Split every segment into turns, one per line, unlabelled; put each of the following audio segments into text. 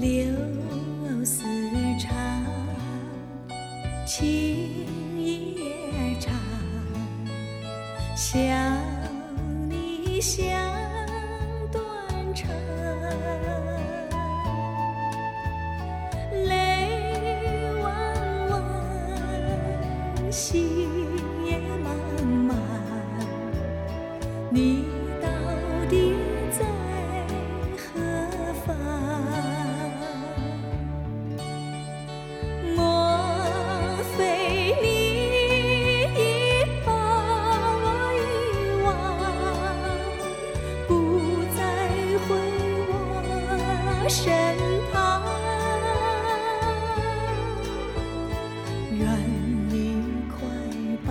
柳丝长，情也长，想你想断肠，泪汪汪，心也茫茫，你身旁？愿你快把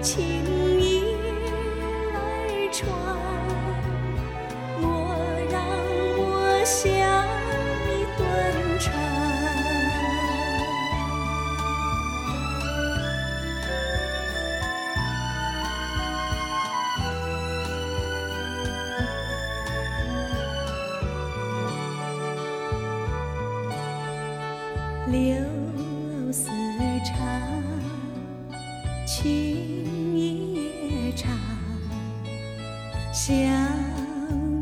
情意来传，莫让我想你断肠。柳丝长，情也长，想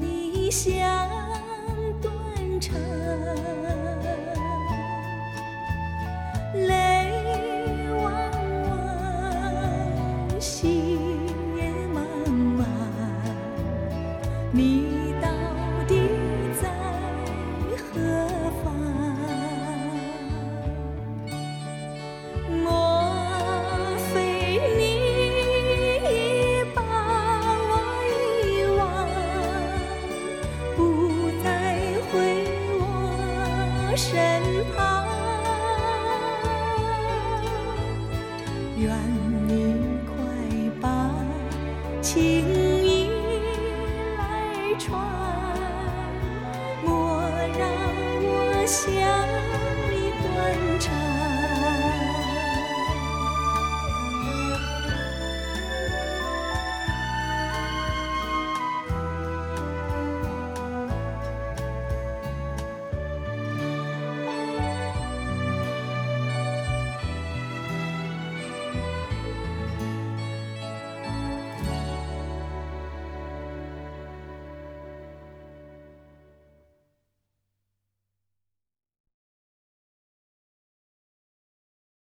你想断肠，泪汪汪，心也茫茫，你身旁？愿你快把情意来传，莫让我想。